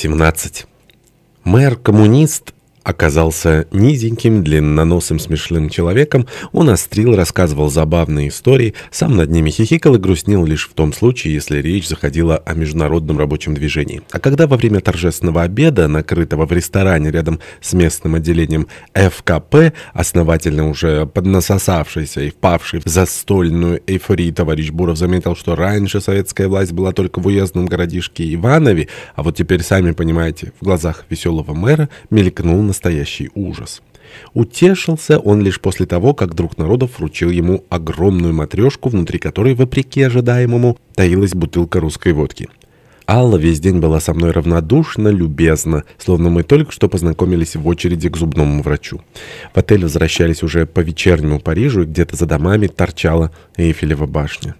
17. Мэр-коммунист оказался низеньким, длинноносым, смешным человеком, он острил, рассказывал забавные истории, сам над ними хихикал и грустнил лишь в том случае, если речь заходила о международном рабочем движении. А когда во время торжественного обеда, накрытого в ресторане рядом с местным отделением ФКП, основательно уже поднасосавшийся и впавший в застольную эйфорию товарищ Буров заметил, что раньше советская власть была только в уездном городишке Иванове, а вот теперь, сами понимаете, в глазах веселого мэра мелькнул на настоящий ужас. Утешился он лишь после того, как друг народов вручил ему огромную матрешку, внутри которой, вопреки ожидаемому, таилась бутылка русской водки. Алла весь день была со мной равнодушна, любезна, словно мы только что познакомились в очереди к зубному врачу. В отель возвращались уже по вечернему Парижу, где-то за домами торчала Эйфелева башня.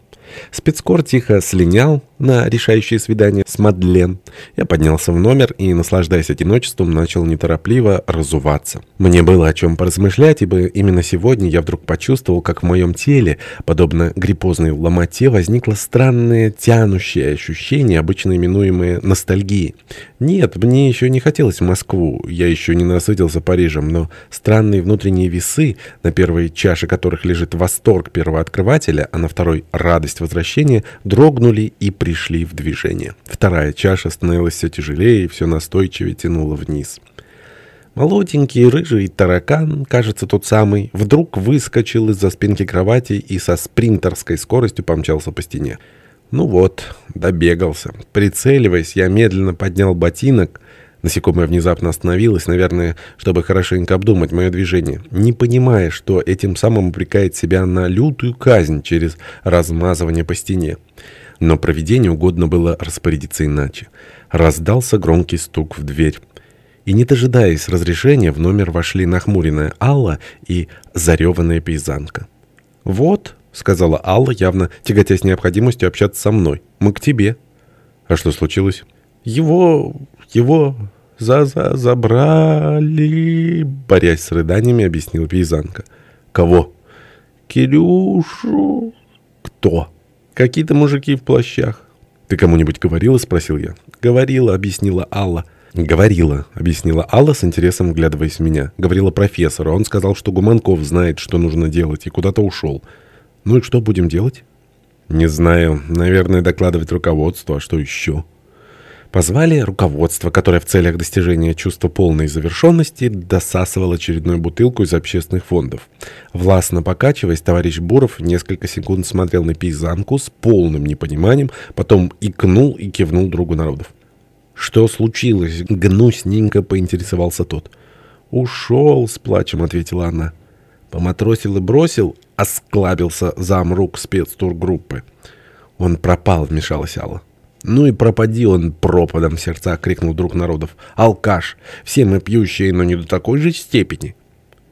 Спецкор тихо слинял на решающее свидание с Мадлен. Я поднялся в номер и, наслаждаясь одиночеством, начал неторопливо разуваться. Мне было о чем поразмышлять, ибо именно сегодня я вдруг почувствовал, как в моем теле, подобно гриппозной ломоте, возникло странное тянущее ощущение, обычно именуемое ностальгией. Нет, мне еще не хотелось в Москву, я еще не насытился Парижем, но странные внутренние весы, на первой чаше которых лежит восторг первооткрывателя, а на второй — радость возвращения, дрогнули и пришли в движение. Вторая чаша становилась все тяжелее и все настойчивее тянула вниз. Молоденький рыжий таракан, кажется, тот самый, вдруг выскочил из-за спинки кровати и со спринтерской скоростью помчался по стене. Ну вот, добегался. Прицеливаясь, я медленно поднял ботинок. Насекомое внезапно остановилось, наверное, чтобы хорошенько обдумать мое движение, не понимая, что этим самым упрекает себя на лютую казнь через размазывание по стене. Но проведению угодно было распорядиться иначе. Раздался громкий стук в дверь. И не дожидаясь разрешения, в номер вошли нахмуренная Алла и зареванная пейзанка. «Вот», — сказала Алла, явно тяготясь необходимостью общаться со мной, — «мы к тебе». «А что случилось?» «Его... его... за-за... забрали...» Борясь с рыданиями, объяснила пейзанка. «Кого?» «Кирюшу...» «Кто?» Какие-то мужики в плащах. «Ты кому-нибудь говорила?» — спросил я. «Говорила», — объяснила Алла. «Говорила», — объяснила Алла с интересом вглядываясь в меня. Говорила профессору. Он сказал, что Гуманков знает, что нужно делать, и куда-то ушел. «Ну и что будем делать?» «Не знаю. Наверное, докладывать руководству. А что еще?» Позвали руководство, которое в целях достижения чувства полной завершенности досасывало очередную бутылку из общественных фондов. Властно покачиваясь, товарищ Буров несколько секунд смотрел на пейзанку с полным непониманием, потом икнул и кивнул другу народов. «Что случилось?» — гнусненько поинтересовался тот. «Ушел», — с плачем ответила она. Поматросил и бросил, осклабился замрук спецтургруппы. «Он пропал», — вмешалась Алла. «Ну и пропади он пропадом в сердцах!» — крикнул друг народов. «Алкаш! Все мы пьющие, но не до такой же степени!»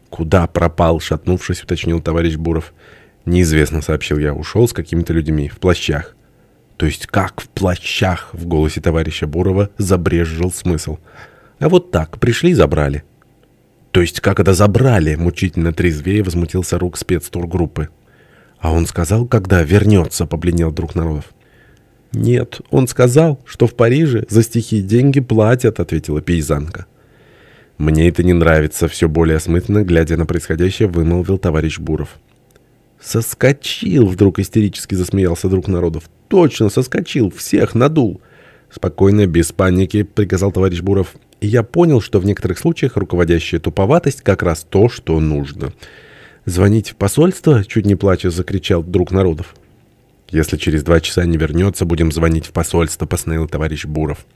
«Куда пропал?» — шатнувшись, уточнил товарищ Буров. «Неизвестно», — сообщил я. «Ушел с какими-то людьми. В плащах». «То есть как в плащах?» — в голосе товарища Бурова забрежжил смысл. «А вот так. Пришли и забрали». «То есть как это забрали?» — мучительно трезвее возмутился рук спецтургруппы. «А он сказал, когда вернется?» — побледнел друг народов. «Нет, он сказал, что в Париже за стихи деньги платят», — ответила пейзанка. «Мне это не нравится», — все более осмысленно, глядя на происходящее, вымолвил товарищ Буров. «Соскочил!» — вдруг истерически засмеялся друг народов. «Точно, соскочил! Всех надул!» «Спокойно, без паники», — приказал товарищ Буров. И я понял, что в некоторых случаях руководящая туповатость как раз то, что нужно. «Звонить в посольство?» — чуть не плача закричал друг народов. Если через два часа не вернется, будем звонить в посольство, постановил товарищ Буров.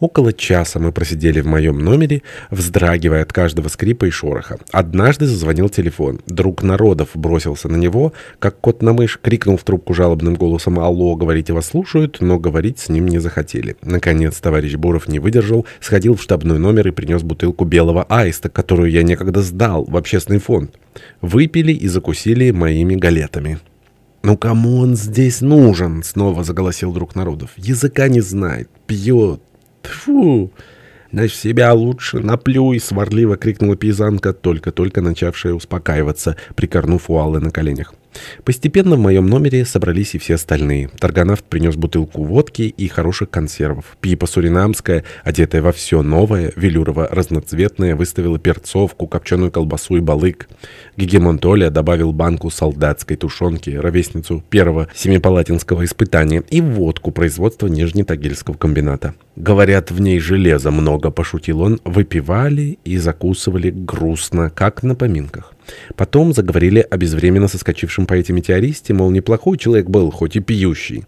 Около часа мы просидели в моем номере, вздрагивая от каждого скрипа и шороха. Однажды зазвонил телефон. Друг народов бросился на него, как кот на мышь, крикнул в трубку жалобным голосом «Алло, говорите, вас слушают», но говорить с ним не захотели. Наконец товарищ Буров не выдержал, сходил в штабной номер и принес бутылку белого аиста, которую я некогда сдал в общественный фонд. Выпили и закусили моими галетами. «Ну кому он здесь нужен?» — снова заголосил друг народов. «Языка не знает, пьет. Тьфу!» «Значит, себя лучше наплюй!» — сварливо крикнула пейзанка, только-только начавшая успокаиваться, прикорнув у Аллы на коленях. Постепенно в моем номере собрались и все остальные. Торгонавт принес бутылку водки и хороших консервов. Пипа Суринамская, одетая во все новое, велюрово-разноцветное, выставила перцовку, копченую колбасу и балык. Гегемон Толя добавил банку солдатской тушенки, ровесницу первого семипалатинского испытания, и водку производства Нижнетагильского комбината. Говорят, в ней железа много, пошутил он, выпивали и закусывали грустно, как на поминках. Потом заговорили о безвременно соскочившем поэте-метеористе, мол, неплохой человек был, хоть и пьющий.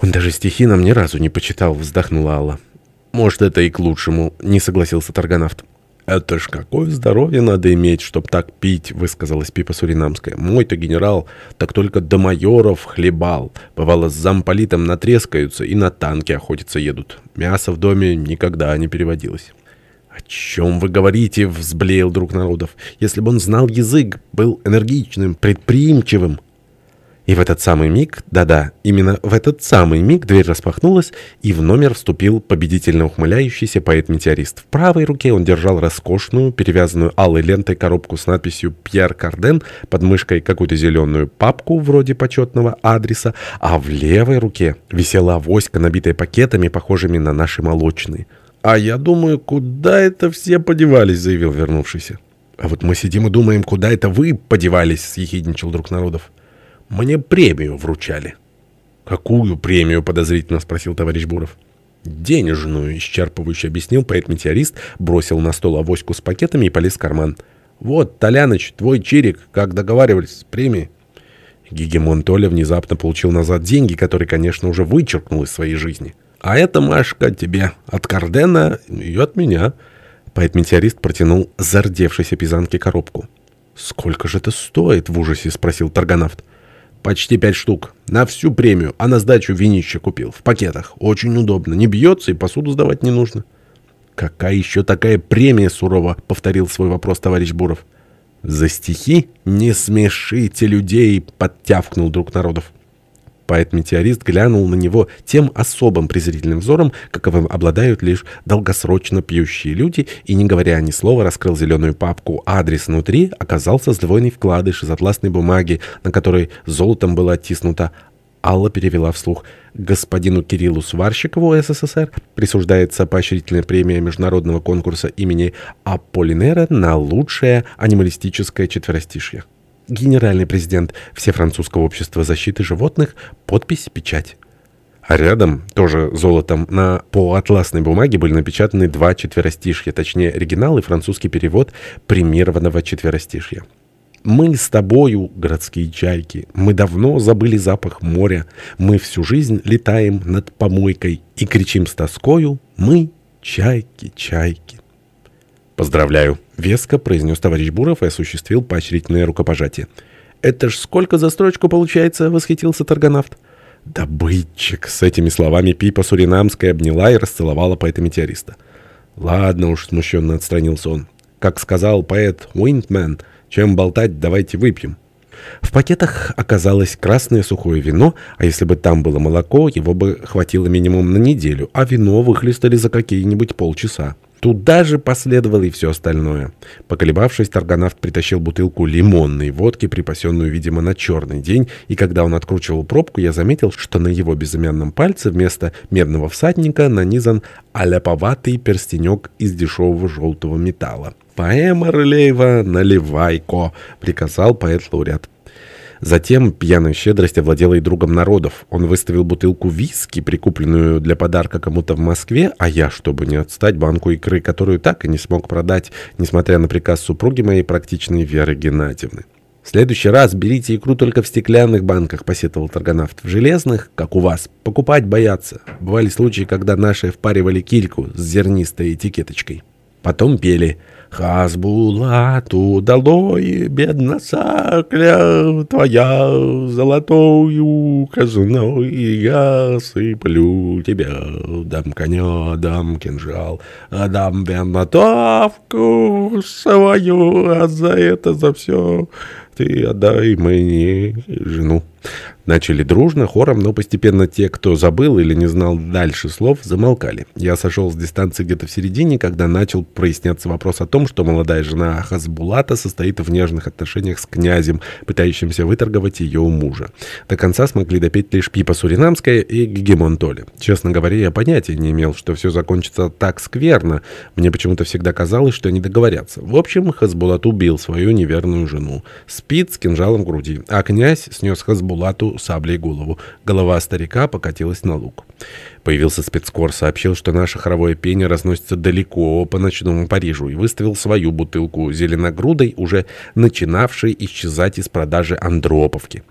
«Он даже стихи нам ни разу не почитал», — вздохнула Алла. «Может, это и к лучшему», — не согласился торгонавт. «Это ж какое здоровье надо иметь, чтоб так пить», — высказалась Пипа Суринамская. «Мой-то генерал так только до майоров хлебал. Бывало, с замполитом натрескаются и на танке охотиться едут. Мясо в доме никогда не переводилось». «О чем вы говорите?» — взблеял друг народов. «Если бы он знал язык, был энергичным, предприимчивым». И в этот самый миг, да-да, именно в этот самый миг дверь распахнулась, и в номер вступил победительно ухмыляющийся поэт-метеорист. В правой руке он держал роскошную, перевязанную алой лентой коробку с надписью «Пьер Карден», под мышкой какую-то зеленую папку вроде почетного адреса, а в левой руке висела авоська, набитая пакетами, похожими на наши молочные. «А я думаю, куда это все подевались?» — заявил вернувшийся. «А вот мы сидим и думаем, куда это вы подевались?» — съехидничал друг народов. «Мне премию вручали». «Какую премию?» — подозрительно спросил товарищ Буров. «Денежную», — исчерпывающе объяснил поэт-метеорист, бросил на стол авоську с пакетами и полез в карман. «Вот, Толяныч, твой чирик, как договаривались, с премией». Гегемон Толя внезапно получил назад деньги, которые, конечно, уже вычеркнул из своей жизни. А это, Машка, тебе от Кардена и от меня. Поэт-метеорист протянул зардевшейся пизанке коробку. «Сколько же это стоит?» — в ужасе спросил торгонавт. «Почти пять штук. На всю премию. А на сдачу винище купил. В пакетах. Очень удобно. Не бьется и посуду сдавать не нужно». «Какая еще такая премия?» — сурово повторил свой вопрос товарищ Буров. «За стихи? Не смешите людей!» — подтявкнул друг народов. Поэт-метеорист глянул на него тем особым презрительным взором, каковым обладают лишь долгосрочно пьющие люди, и, не говоря ни слова, раскрыл зеленую папку. Адрес внутри оказался сдвоенный вкладыш из атласной бумаги, на которой золотом было оттиснуто Алла перевела вслух. Господину Кириллу Сварщикову СССР присуждается поощрительная премия международного конкурса имени Аполлинера на лучшее анималистическое четверостишье генеральный президент Всефранцузского общества защиты животных, подпись «Печать». А рядом, тоже золотом, на полуатласной бумаге были напечатаны два четверостишья, точнее оригинал и французский перевод премированного четверостишья. «Мы с тобою, городские чайки, мы давно забыли запах моря, мы всю жизнь летаем над помойкой и кричим с тоскою «Мы чайки, чайки». «Поздравляю!» — веско произнес товарищ Буров и осуществил поощрительное рукопожатие. «Это ж сколько за строчку получается?» — восхитился торгонавт. «Добытчик!» — с этими словами Пипа Суринамская обняла и расцеловала поэта-метеориста. «Ладно уж», — смущенно отстранился он. «Как сказал поэт Уинтмен, чем болтать, давайте выпьем». В пакетах оказалось красное сухое вино, а если бы там было молоко, его бы хватило минимум на неделю, а вино выхлестали за какие-нибудь полчаса. Туда же последовало и все остальное. Поколебавшись, торгонавт притащил бутылку лимонной водки, припасенную, видимо, на черный день, и когда он откручивал пробку, я заметил, что на его безымянном пальце вместо медного всадника нанизан аляповатый перстенек из дешевого желтого металла. «Поэма Рылеева, наливай-ко!» — приказал поэт-лауреат. Затем пьяная щедрость овладела и другом народов. Он выставил бутылку виски, прикупленную для подарка кому-то в Москве, а я, чтобы не отстать, банку икры, которую так и не смог продать, несмотря на приказ супруги моей практичной Веры Геннадьевны. «В следующий раз берите икру только в стеклянных банках», — посетовал торгонавт. «В железных, как у вас, покупать боятся. Бывали случаи, когда наши впаривали кильку с зернистой этикеточкой». Потом пели «Хазбулату долой, бедна сакля твоя, золотою казной я сыплю тебя, дам коня, дам кинжал, дам винотавку свою, а за это, за все Ты отдай мне жену». Начали дружно, хором, но постепенно те, кто забыл или не знал дальше слов, замолкали. Я сошел с дистанции где-то в середине, когда начал проясняться вопрос о том, что молодая жена Хасбулата состоит в нежных отношениях с князем, пытающимся выторговать ее у мужа. До конца смогли допеть лишь Пипа Суринамская и Гегемон Толи. Честно говоря, я понятия не имел, что все закончится так скверно. Мне почему-то всегда казалось, что они договорятся. В общем, Хасбулат убил свою неверную жену. Спит с кинжалом в груди, а князь снес Хасбулату саблей голову. Голова старика покатилась на луг. Появился спецкор, сообщил, что наше хоровое пение разносится далеко по ночному Парижу и выставил свою бутылку зеленогрудой, уже начинавшей исчезать из продажи Андроповки.